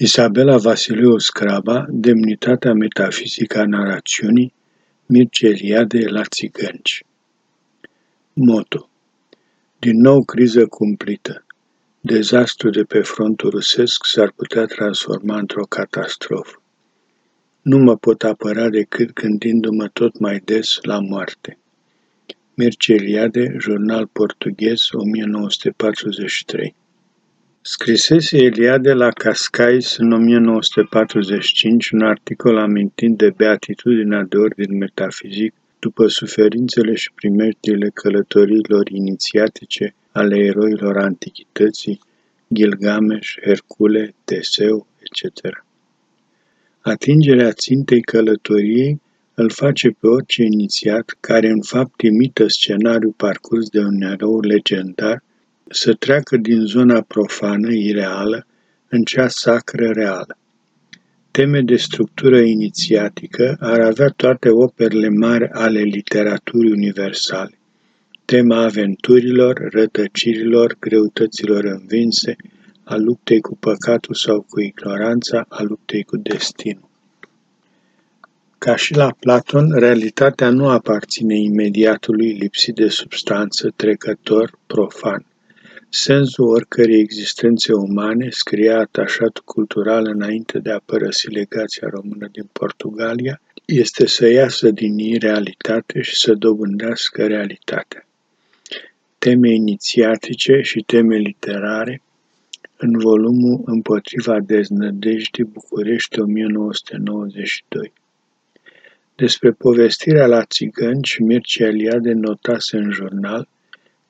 Isabela Vasiliu Scraba, Demnitatea metafizică a narațiunii, Mircea Eliade la țigănci. Moto Din nou criză cumplită. Dezastru de pe frontul rusesc s-ar putea transforma într-o catastrofă. Nu mă pot apăra decât gândindu-mă tot mai des la moarte. Mircea Eliade, Jurnal portughez, 1943 Scrisese Eliade la Cascais în 1945 un articol amintind de beatitudinea de ordin metafizic după suferințele și primejdiile călătoriilor inițiatice ale eroilor antichității, Gilgamesh, Hercule, Teseu, etc. Atingerea țintei călătoriei îl face pe orice inițiat care în fapt imită scenariul parcurs de un erou legendar să treacă din zona profană, ireală, în cea sacră reală. Teme de structură inițiatică ar avea toate operele mari ale literaturii universale. Tema aventurilor, rătăcirilor, greutăților învinse, a luptei cu păcatul sau cu ignoranța, a luptei cu destinul. Ca și la Platon, realitatea nu aparține imediatului lipsit de substanță, trecător, profan. Sensul oricărei existențe umane, scria atașat cultural înainte de a părăsi legația română din Portugalia, este să iasă din irealitate și să dobândească realitatea. Teme inițiatice și teme literare în volumul Împotriva deznădejdii București 1992. Despre povestirea la țigănci, Mircea Eliade notase în jurnal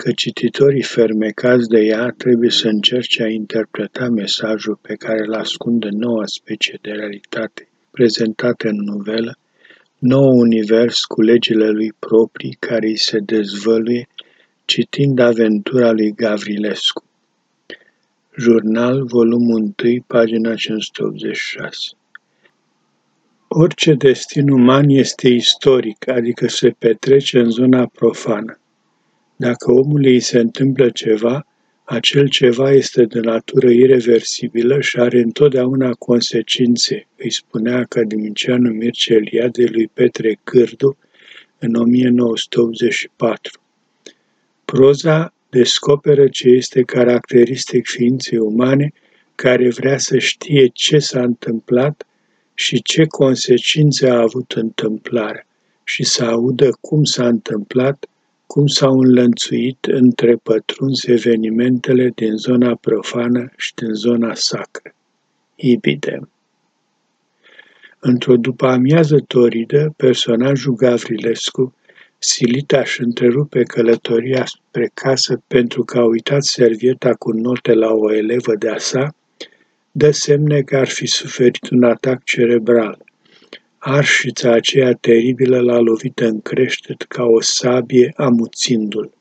că cititorii fermecați de ea trebuie să încerce a interpreta mesajul pe care îl ascunde noua specie de realitate prezentată în novelă, nou univers cu legile lui proprii care îi se dezvăluie citind aventura lui Gavrilescu. Jurnal, volumul 1, pagina 586 Orice destin uman este istoric, adică se petrece în zona profană. Dacă omului îi se întâmplă ceva, acel ceva este de natură irreversibilă și are întotdeauna consecințe, îi spunea academicianul Mircea Eliade lui Petre Cârdu în 1984. Proza descoperă ce este caracteristic ființei umane care vrea să știe ce s-a întâmplat și ce consecințe a avut întâmplarea și să audă cum s-a întâmplat cum s-au înlănțuit între pătruns evenimentele din zona profană și din zona sacră. Ibidem. Într-o după-amiază toridă, personajul Gavrilescu, silit aș întrerupe călătoria spre casă pentru că a uitat servieta cu note la o elevă de-a sa, dă semne că ar fi suferit un atac cerebral. Arșița aceea teribilă l-a lovit în creștet ca o sabie amuțindu-l.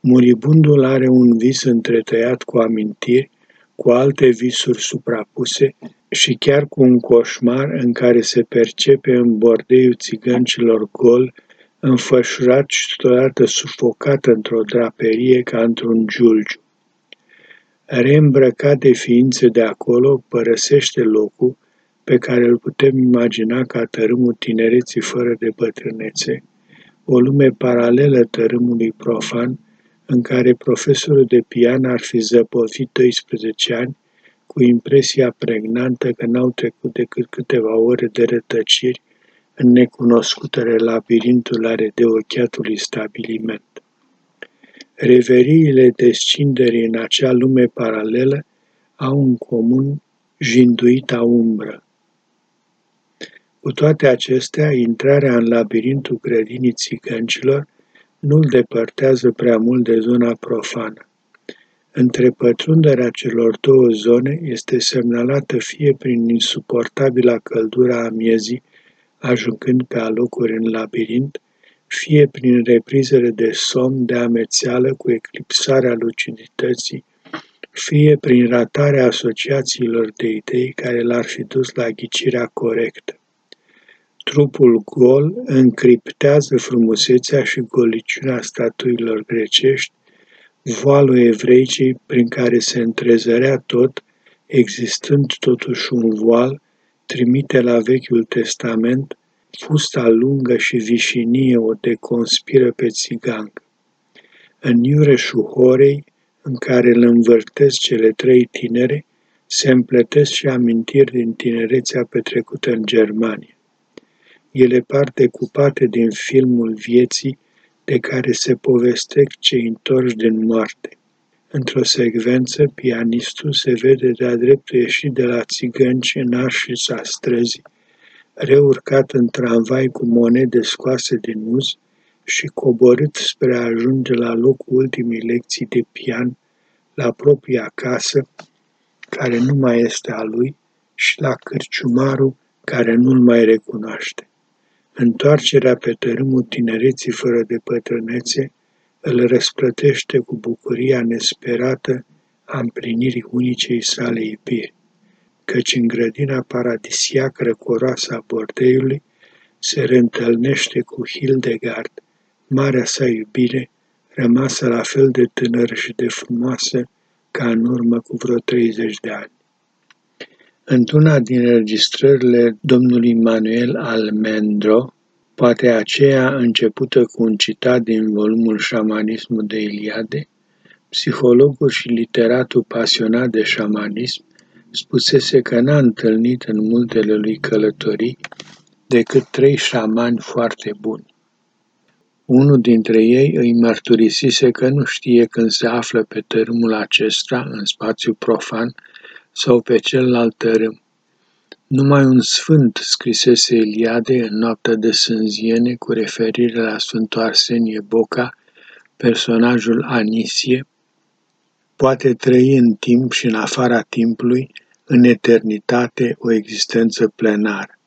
Muribundul are un vis întretăiat cu amintiri, cu alte visuri suprapuse și chiar cu un coșmar în care se percepe în bordeiul țigăncilor gol, înfășurat și totodată sufocat într-o draperie ca într-un giulgiu. Reîmbrăcat de ființe de acolo, părăsește locul, pe care îl putem imagina ca tărâmul tinereții fără de bătrânețe, o lume paralelă tărâmului profan, în care profesorul de pian ar fi zăpovit 12 ani, cu impresia pregnantă că n-au trecut decât câteva ore de rătăciri în necunoscutele labirintulare de ochiatului stabiliment. Reveriile descinderii în acea lume paralelă au în comun jinduita umbră, cu toate acestea, intrarea în labirintul grădinii țigăncilor nu-l depărtează prea mult de zona profană. Între pătrunderea celor două zone este semnalată fie prin insuportabila căldura a miezii, ajungând pe alocuri în labirint, fie prin reprizele de somn de amețeală cu eclipsarea lucidității, fie prin ratarea asociațiilor de idei care l-ar fi dus la ghicirea corectă. Trupul gol încriptează frumusețea și goliciunea statuilor grecești, voalul evreicii prin care se întrezărea tot, existând totuși un voal, trimite la Vechiul Testament fusta lungă și vișinie o deconspiră pe țigang. În iureșul horei, în care îl învârtesc cele trei tinere, se împletesc și amintiri din tinerețea petrecută în Germania. Ele par decupate din filmul vieții de care se povestec cei întorși din moarte. Într-o secvență, pianistul se vede de-a dreptul ieșit de la țigănci în arșița străzii, reurcat în tramvai cu monede scoase din uz și coborât spre a ajunge la locul ultimii lecții de pian, la propria casă, care nu mai este a lui, și la cârciumarul care nu-l mai recunoaște. Întoarcerea pe tărâmul tinereții fără de pătrânețe îl răsplătește cu bucuria nesperată a împlinirii unicei sale iubiri, căci în grădina paradisiac răcoroasă a bordeiului se reîntâlnește cu Hildegard, marea sa iubire, rămasă la fel de tânără și de frumoasă ca în urmă cu vreo 30 de ani. Într-una din registrările domnului Manuel Almendro, poate aceea începută cu un citat din volumul Șamanismul de Iliade, psihologul și literatul pasionat de șamanism spusese că n-a întâlnit în multele lui călătorii decât trei șamani foarte buni. Unul dintre ei îi mărturisise că nu știe când se află pe tărâmul acesta, în spațiu profan, sau pe celălalt tărâm. Numai un sfânt scrisese Eliade în noaptea de sânziene cu referire la Sfântul Arsenie Boca, personajul Anisie, poate trăi în timp și în afara timpului, în eternitate, o existență plenară.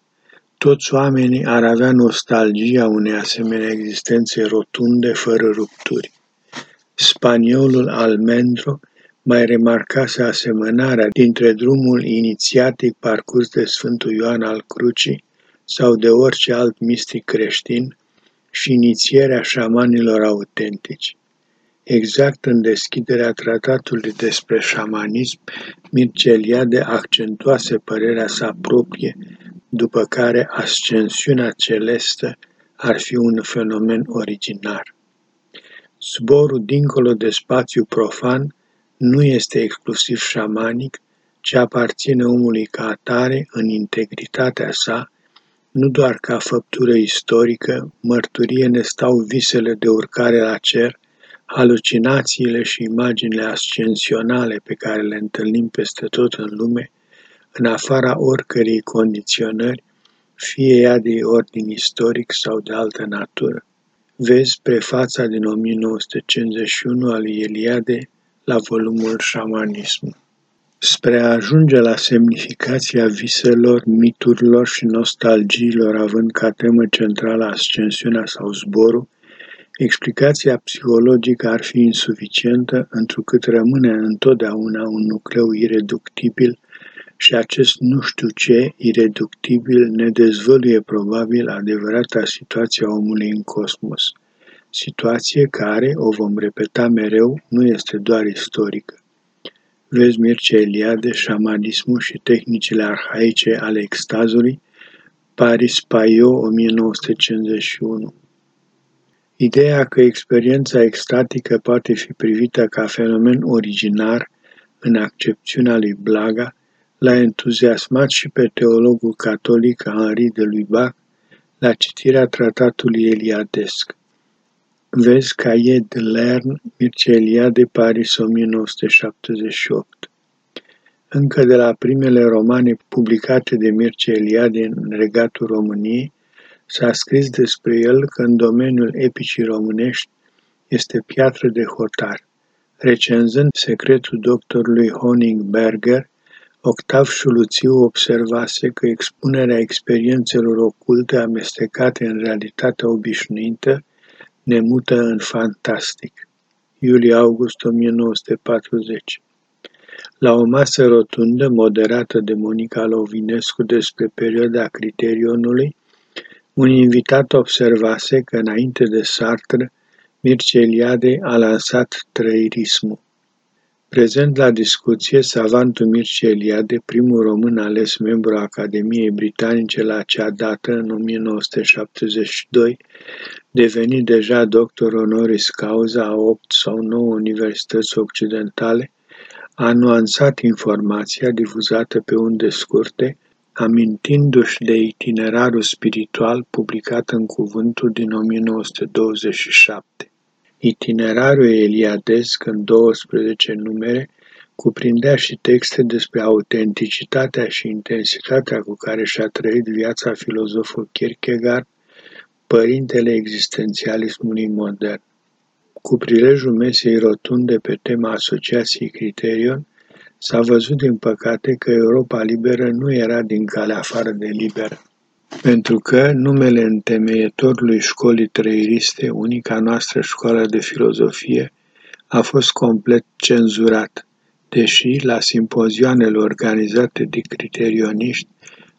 Toți oamenii ar avea nostalgia unei asemenea existențe rotunde, fără rupturi. Spaniolul Almendro mai remarcase asemănarea dintre drumul inițiatic parcurs de Sfântul Ioan al Crucii sau de orice alt mistic creștin și inițierea șamanilor autentici. Exact în deschiderea tratatului despre șamanism, Mircea accentuase părerea sa proprie după care ascensiunea celestă ar fi un fenomen originar. Zborul dincolo de spațiu profan nu este exclusiv șamanic, ci aparține omului ca atare în integritatea sa, nu doar ca făptură istorică, mărturie ne stau visele de urcare la cer, halucinațiile și imaginile ascensionale pe care le întâlnim peste tot în lume, în afara oricărei condiționări, fie ea de ordin istoric sau de altă natură. Vezi prefața din 1951 al lui Eliade la volumul Șamanism. Spre a ajunge la semnificația viselor, miturilor și nostalgiilor având ca temă centrală ascensiunea sau zborul, explicația psihologică ar fi insuficientă, întrucât rămâne întotdeauna un nucleu ireductibil și acest nu știu ce, ireductibil, ne dezvăluie probabil adevărata situație a omului în cosmos. Situație care, o vom repeta mereu, nu este doar istorică. Vezi Mircea Eliade, șamanismul și tehnicile arhaice ale extazului, Paris Payot, 1951. Ideea că experiența extatică poate fi privită ca fenomen originar în accepțiunea lui Blaga l-a entuziasmat și pe teologul catolic Henri de Lubac la citirea tratatului Eliadesc. Vezi Cahiers de Lern, Mircea de Paris 1978. Încă de la primele romane publicate de Mircea Eliade în regatul României, s-a scris despre el că în domeniul epicii românești este piatră de hotar. Recenzând secretul doctorului Honigberger, Octav Șuluțiu observase că expunerea experiențelor oculte amestecate în realitatea obișnuită ne mută în fantastic. Iulie-august 1940 La o masă rotundă moderată de Monica Lovinescu despre perioada Criterionului, un invitat observase că înainte de Sartre, Mircea Eliade a lansat trăirismul. Prezent la discuție savantul Mircea Eliade, primul român ales membru al Academiei Britanice la acea dată, în 1972, devenit deja doctor honoris causa a 8 sau 9 universități occidentale, a nuanțat informația difuzată pe unde scurte, amintindu-și de itinerarul spiritual publicat în cuvântul din 1927. Itinerarul eliadesc în 12 numere cuprindea și texte despre autenticitatea și intensitatea cu care și-a trăit viața filozoful Kierkegaard, părintele existențialismului modern. Cu prilejul mesei rotunde pe tema asociației Criterion, s-a văzut din păcate că Europa liberă nu era din calea afară de liberă pentru că numele întemeietorului școlii trăiriste, unica noastră școală de filozofie, a fost complet cenzurat, deși la simpozioanele organizate de criterioniști,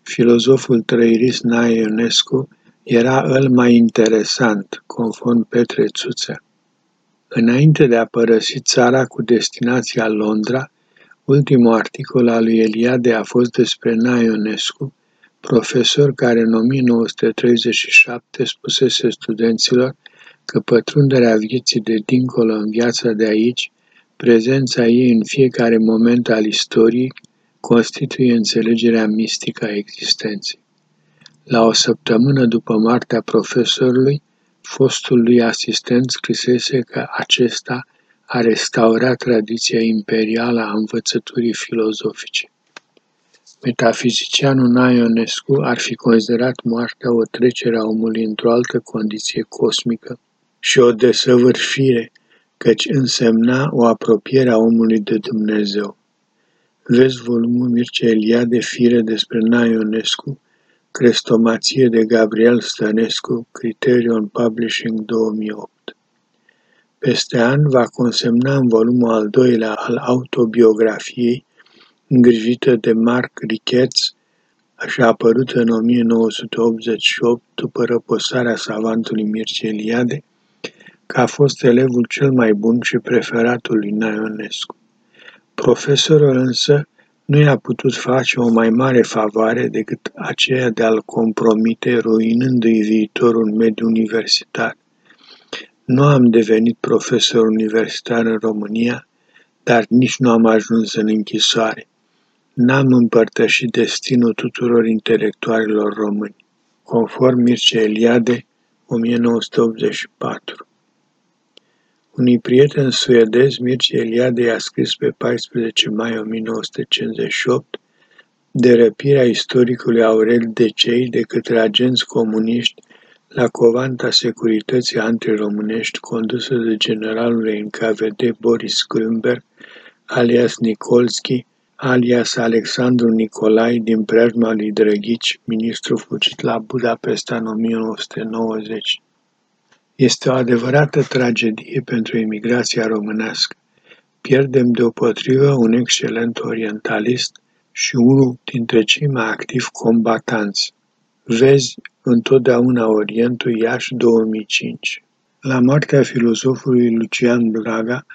filozoful trăirist Nae Ionescu era el mai interesant, conform Petre Țuță. Înainte de a părăsi țara cu destinația Londra, ultimul articol al lui Eliade a fost despre Nae Ionescu, profesor care în 1937 spusese studenților că pătrunderea vieții de dincolo în viața de aici, prezența ei în fiecare moment al istoriei, constituie înțelegerea mistică a existenței. La o săptămână după moartea profesorului, fostul lui asistent scrisese că acesta a restaurat tradiția imperială a învățăturii filozofice. Metafizicianul Naionescu ar fi considerat moartea o trecere a omului într-o altă condiție cosmică și o desăvârșire, căci însemna o apropiere a omului de Dumnezeu. Vezi volumul Mircea Eliade Fire despre Naionescu, Crestomație de Gabriel Stănescu, Criterion Publishing 2008. Peste an va consemna în volumul al doilea al autobiografiei îngrijită de Mark Ricketts și a apărut în 1988 după răposarea savantului Mircea Eliade, că a fost elevul cel mai bun și preferatul lui Naionescu. Profesorul însă nu i-a putut face o mai mare favoare decât aceea de a-l compromite ruinându-i viitorul mediu universitar. Nu am devenit profesor universitar în România, dar nici nu am ajuns în închisoare. N-am împărtășit destinul tuturor intelectualilor români, conform Mircea Eliade, 1984. Unui prieten suedez, Mircea Eliade i-a scris pe 14 mai 1958 de răpirea istoricului Aurel Decei de către agenți comuniști la covanta securității antiromânești condusă de generalul NKVD Boris Grünberg, alias Nikolski, alias Alexandru Nicolai din preajma lui Drăghici, ministru fugit la Budapesta în 1990. Este o adevărată tragedie pentru emigrația românească. Pierdem deopotrivă un excelent orientalist și unul dintre cei mai activi combatanți. Vezi întotdeauna Orientul Iași 2005. La moartea filozofului Lucian Blaga,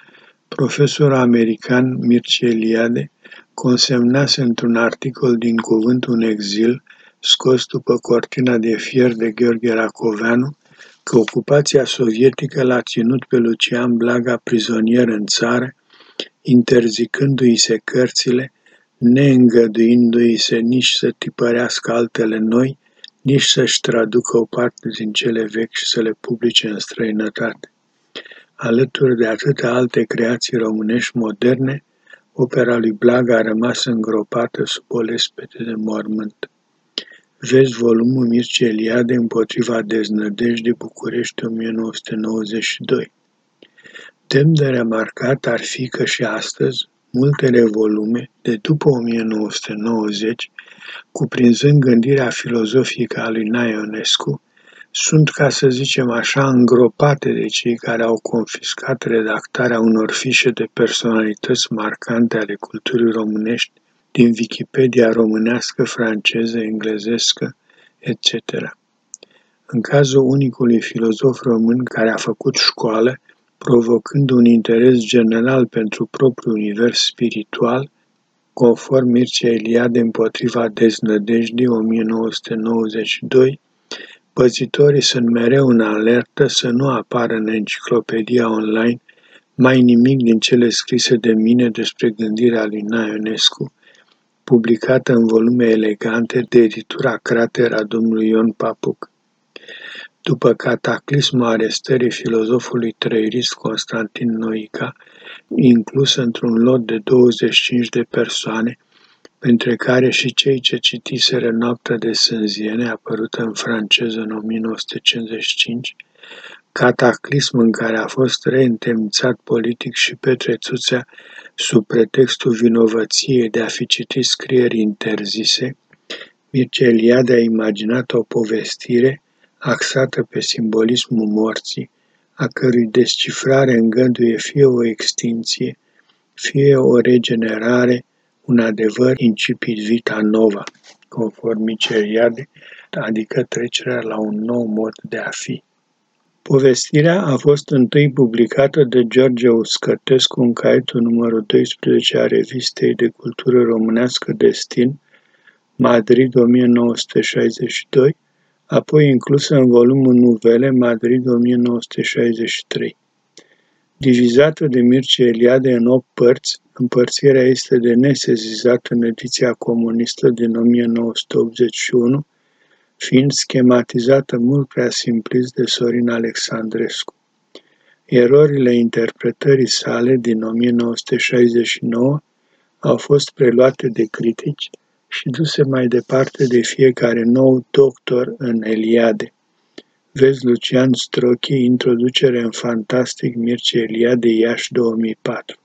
profesorul american Mircea Eliade consemnase într-un articol din Cuvânt un exil, scos după cortina de fier de Gheorghe Racoveanu, că ocupația sovietică l-a ținut pe Lucian Blaga prizonier în țară, interzicându-i se cărțile, neîngăduindu-i se nici să tipărească altele noi, nici să-și traducă o parte din cele vechi și să le publice în străinătate. Alături de atâtea alte creații românești moderne, Opera lui Blaga a rămas îngropată sub o lespete de mormânt. Vezi volumul Mircea Eliade împotriva deznădejdii București 1992. Demn de remarcat ar fi că și astăzi multele volume de după 1990, cuprinzând gândirea filozofică a lui Naionescu, sunt, ca să zicem așa, îngropate de cei care au confiscat redactarea unor fișe de personalități marcante ale culturii românești din Wikipedia românească, franceză, englezescă, etc. În cazul unicului filozof român care a făcut școală, provocând un interes general pentru propriul univers spiritual, conform Mircea Eliade împotriva deznădejdii 1992, păzitorii sunt mereu în alertă să nu apară în enciclopedia online mai nimic din cele scrise de mine despre gândirea lui Naionescu, publicată în volume elegante de editura Cratera domnului Ion Papuc. După cataclismul arestării filozofului trăirist Constantin Noica, inclus într-un lot de 25 de persoane, printre care și cei ce citiseră Noaptea de Sânziene, apărută în franceză în 1955, cataclism în care a fost reîntemnițat politic și Petre Țuțea sub pretextul vinovăției de a fi citit scrieri interzise, Mircea Eliade a imaginat o povestire axată pe simbolismul morții, a cărui descifrare îngăduie fie o extinție, fie o regenerare, un adevăr incipit vita nova, conform Miceriade, adică trecerea la un nou mod de a fi. Povestirea a fost întâi publicată de George Uscătescu în caietul numărul 12 a Revistei de Cultură Românească Destin, Madrid 1962, apoi inclusă în volumul Nuvele, Madrid 1963. Divizată de Mircea Eliade în 8 părți, împărțirea este de nesezizat în ediția comunistă din 1981, fiind schematizată mult prea simplist de Sorin Alexandrescu. Erorile interpretării sale din 1969 au fost preluate de critici și duse mai departe de fiecare nou doctor în Eliade. Vezi Lucian Strochi, Introducere în Fantastic Mircea Eliade Iași 2004.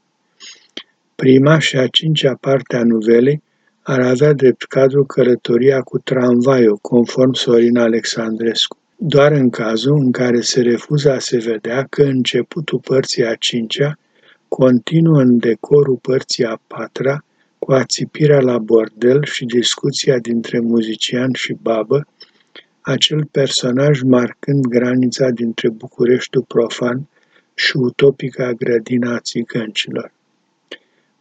Prima și a cincea parte a nuvelei ar avea drept cadru călătoria cu tramvaiul, conform Sorin Alexandrescu, doar în cazul în care se refuză a se vedea că începutul părții a cincea continuă în decorul părții a patra, cu ațipirea la bordel și discuția dintre muzician și babă, acel personaj marcând granița dintre Bucureștiul profan și utopica grădina țigăncilor.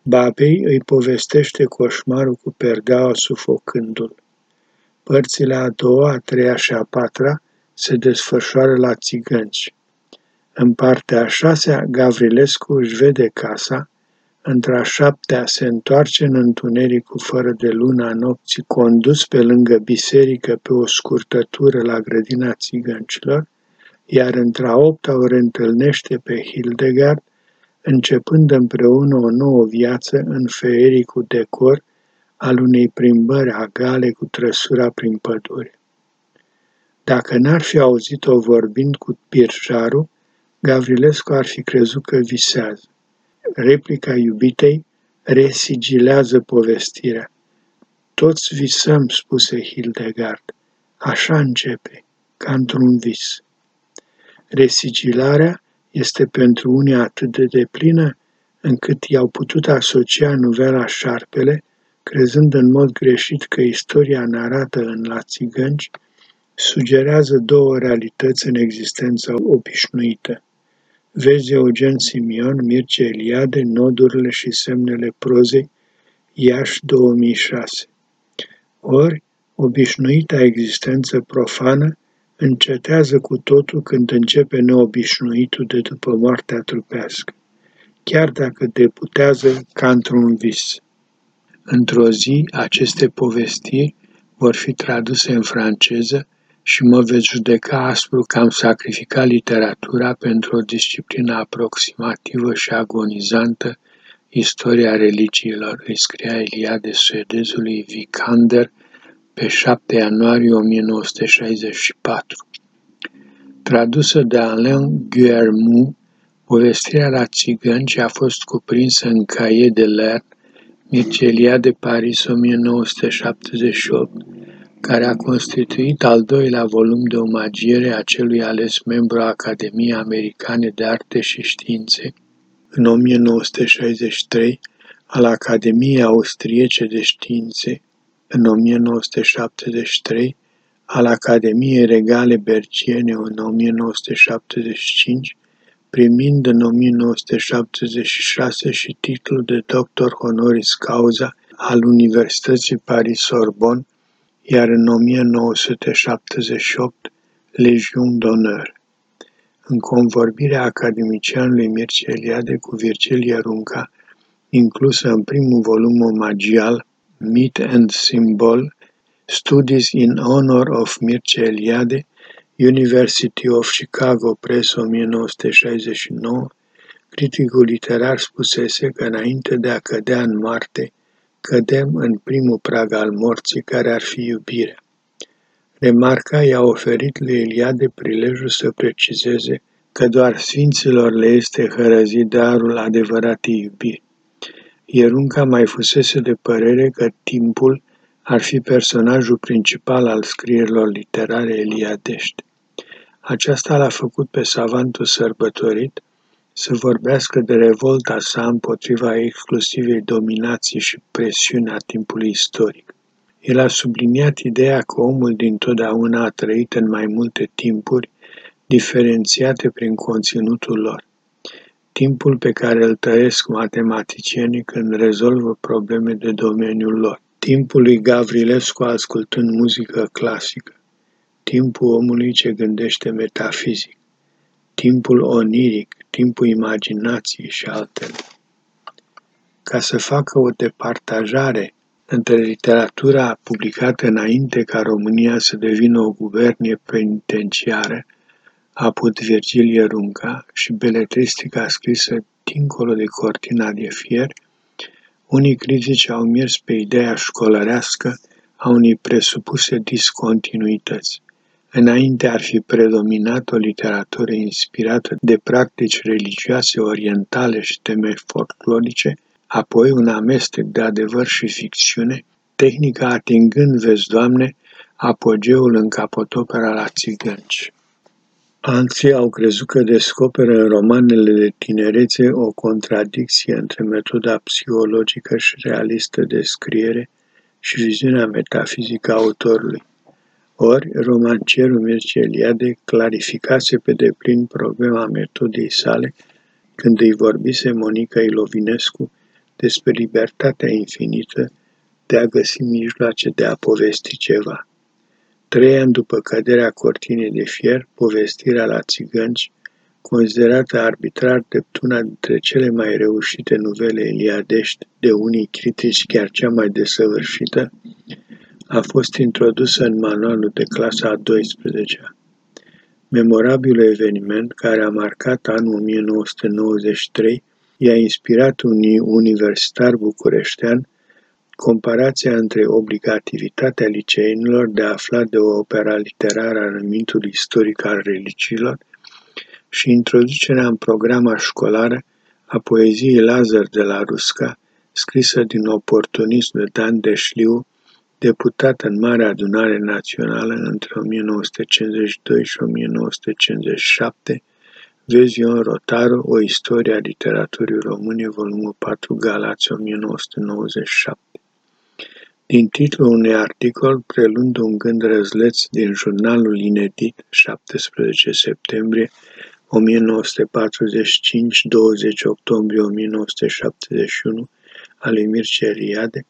Babei îi povestește coșmarul cu perdeaua sufocându-l. Părțile a doua, a treia și a patra se desfășoară la țigănci. În partea a șasea, Gavrilescu își vede casa, într-a șaptea se întoarce în întunericul fără de luna nopții, condus pe lângă biserică pe o scurtătură la grădina țigăncilor, iar într-a opta o reîntâlnește pe Hildegard, începând împreună o nouă viață în feericul decor al unei plimbări agale cu trăsura prin pădure. Dacă n-ar fi auzit-o vorbind cu Pirjaru, Gavrilescu ar fi crezut că visează. Replica iubitei resigilează povestirea. Toți visăm, spuse Hildegard. Așa începe, ca într-un vis. Resigilarea este pentru unii atât de deplină încât i-au putut asocia novela Șarpele, crezând în mod greșit că istoria narată în La Țigănci sugerează două realități în existența obișnuită. Vezi Eugen Simion, Mircea Eliade, Nodurile și semnele prozei, Iași 2006. Ori, obișnuita existență profană încetează cu totul când începe neobișnuitul de după moartea trupească, chiar dacă deputează ca într-un vis. Într-o zi, aceste povestiri vor fi traduse în franceză și mă veți judeca aspru că am sacrificat literatura pentru o disciplină aproximativă și agonizantă, istoria religiilor, îi scria Eliade suedezului Vikander pe 7 ianuarie 1964. Tradusă de Alain Guillermou, povestirea la țigăni a fost cuprinsă în Cahiers de l'air, Mircelia de Paris 1978, care a constituit al doilea volum de omagiere a celui ales membru a Academiei Americane de Arte și Științe în 1963, al Academiei Austriece de Științe în 1973, al Academiei Regale Berciene în 1975, primind în 1976 și titlul de doctor honoris causa al Universității Paris-Sorbonne, iar în 1978 Legion d'honneur. În convorbirea academicianului Mircea Eliade cu Virgilia Runca, inclusă în primul volum omagial Myth and Symbol, Studies in Honor of Mircea Eliade, University of Chicago Press 1969, criticul literar spusese că înainte de a cădea în moarte, cădem în primul prag al morții care ar fi iubirea. Remarca i-a oferit lui Eliade prilejul să precizeze că doar sfinților le este hărăzit darul adevăratei iubiri. Ierunca mai fusese de părere că timpul ar fi personajul principal al scrierilor literare eliadești. Aceasta l-a făcut pe savantul sărbătorit să vorbească de revolta sa împotriva exclusivei dominații și presiuni a timpului istoric. El a subliniat ideea că omul dintotdeauna a trăit în mai multe timpuri, diferențiate prin conținutul lor. Timpul pe care îl trăiesc matematicienii când rezolvă probleme de domeniul lor. Timpul lui Gavrilescu ascultând muzică clasică. Timpul omului ce gândește metafizic. Timpul oniric, timpul imaginației și altele. Ca să facă o departajare între literatura publicată înainte ca România să devină o guvernie penitenciară, apud Virgilie Runca și beletristica scrisă dincolo de cortina de fier, unii critici au mers pe ideea școlărească a unei presupuse discontinuități. Înainte ar fi predominat o literatură inspirată de practici religioase orientale și teme folclorice, apoi un amestec de adevăr și ficțiune, tehnica atingând, vezi, Doamne, apogeul în capotopera la țigănci. Alții au crezut că descoperă în romanele de tinerețe o contradicție între metoda psihologică și realistă de scriere și viziunea metafizică a autorului. Ori, romancierul Mircea Eliade clarificase pe deplin problema metodei sale când îi vorbise Monica Ilovinescu despre libertatea infinită de a găsi mijloace de a povesti ceva. Trei ani după căderea cortinei de fier, povestirea la țigănci, considerată arbitrar drept una dintre cele mai reușite nuvele eliadești, de unii critici chiar cea mai desăvârșită, a fost introdusă în manualul de clasa a 12-a. Memorabilul eveniment, care a marcat anul 1993, i-a inspirat unii universitar bucureștean comparația între obligativitatea liceenilor de a afla de o opera literară a râmintului istoric al religiilor și introducerea în programa școlară a poeziei Lazar de la Rusca, scrisă din oportunism de Dan Deșliu, deputat în Marea Adunare Națională între 1952 și 1957, vezi Ion Rotaru, O istorie a literaturii române, volumul 4, Galați, 1997. Din titlul unui articol, prelund un gând răzleț din jurnalul inedit, 17 septembrie 1945, 20 octombrie 1971, al lui Mircea Eliade,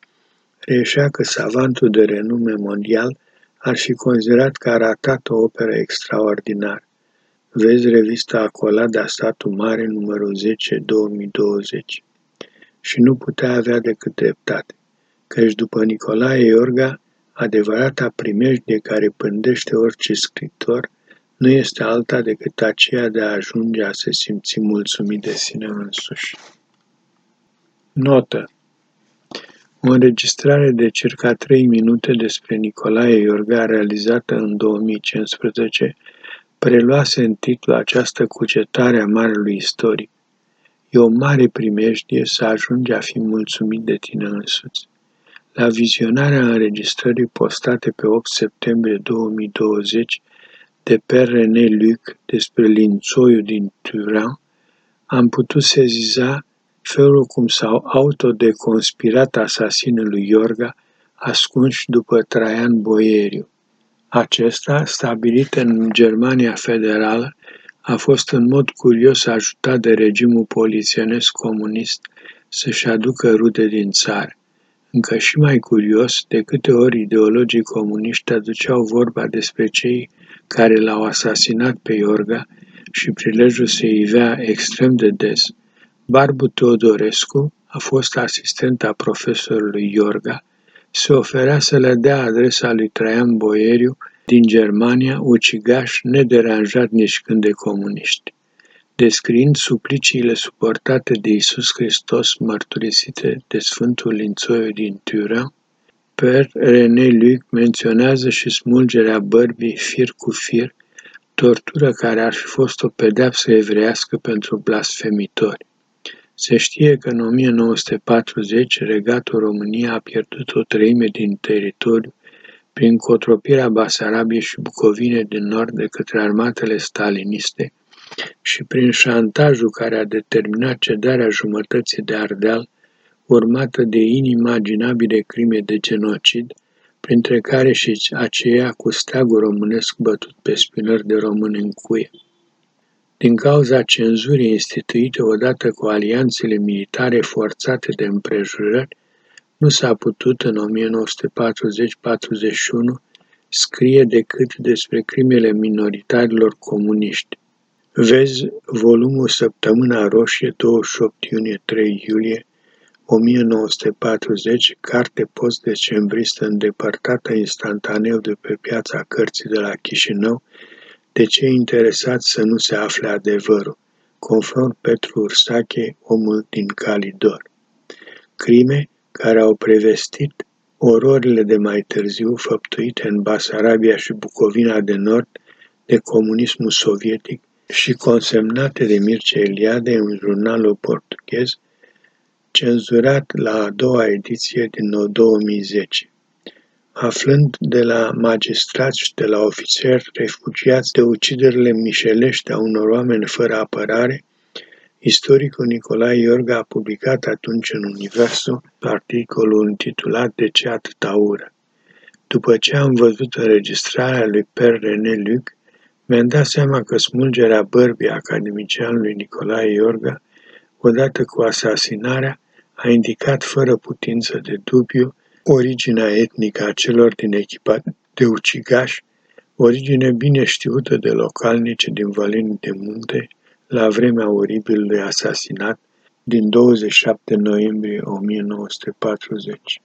reieșea că savantul de renume mondial ar fi considerat că a ratat o operă extraordinară. Vezi revista Acolada Statul Mare, numărul 10, 2020. Și nu putea avea decât dreptate, căci după Nicolae Iorga, adevărata primejdie care pândește orice scritor nu este alta decât aceea de a ajunge a se simți mulțumit de sine însuși. Notă o înregistrare de circa 3 minute despre Nicolae Iorga realizată în 2015 preluase în titlu această cugetare a marelui istoric. E o mare primejdie să ajungi a fi mulțumit de tine însuți. La vizionarea înregistrării postate pe 8 septembrie 2020 de pe René Luc despre lințoiul din Turin, am putut seziza felul cum s-au autodeconspirat asasinul lui Iorga, ascunși după Traian Boieriu. Acesta, stabilit în Germania Federală, a fost în mod curios ajutat de regimul polițienesc comunist să-și aducă rude din țară. Încă și mai curios, de câte ori ideologii comuniști aduceau vorba despre cei care l-au asasinat pe Iorga și prilejul se ivea extrem de des. Barbu Teodorescu a fost asistenta profesorului Iorga, se oferea să le dea adresa lui Traian Boieriu din Germania, ucigaș nederanjat nici când de comuniști. Descriind supliciile suportate de Isus Hristos mărturisite de Sfântul Lințoiu din Turin, Per René Luc menționează și smulgerea bărbii fir cu fir, tortură care ar fi fost o pedeapsă evreiască pentru blasfemitori. Se știe că în 1940 regatul România a pierdut o treime din teritoriu prin cotropirea Basarabiei și Bucovine din nord de către armatele staliniste și prin șantajul care a determinat cedarea jumătății de Ardeal, urmată de inimaginabile crime de genocid, printre care și aceea cu steagul românesc bătut pe spinări de român în cuie. Din cauza cenzurii instituite odată cu alianțele militare forțate de împrejurări, nu s-a putut în 1940-41 scrie decât despre crimele minoritarilor comuniști. Vezi volumul Săptămâna Roșie 28 iunie-3 iulie 1940, carte post-decembristă îndepărtată instantaneu de pe piața cărții de la Chișinău, de cei interesați să nu se afle adevărul, conform Petru Ursache, omul din Calidor. Crime care au prevestit ororile de mai târziu făptuite în Basarabia și Bucovina de Nord de comunismul sovietic și consemnate de Mircea Eliade în jurnalul portughez, cenzurat la a doua ediție din 2010 aflând de la magistrați și de la ofițeri refugiați de uciderile mișelești a unor oameni fără apărare, istoricul Nicolae Iorga a publicat atunci în Universul articolul intitulat De ce atâta ură? După ce am văzut înregistrarea lui Per René Luc, mi-am dat seama că smulgerea bărbii academicianului Nicolae Iorga, odată cu asasinarea, a indicat fără putință de dubiu originea etnică a celor din echipa de ucigași, origine bine știută de localnici din Valenii de Munte la vremea oribilului asasinat din 27 noiembrie 1940.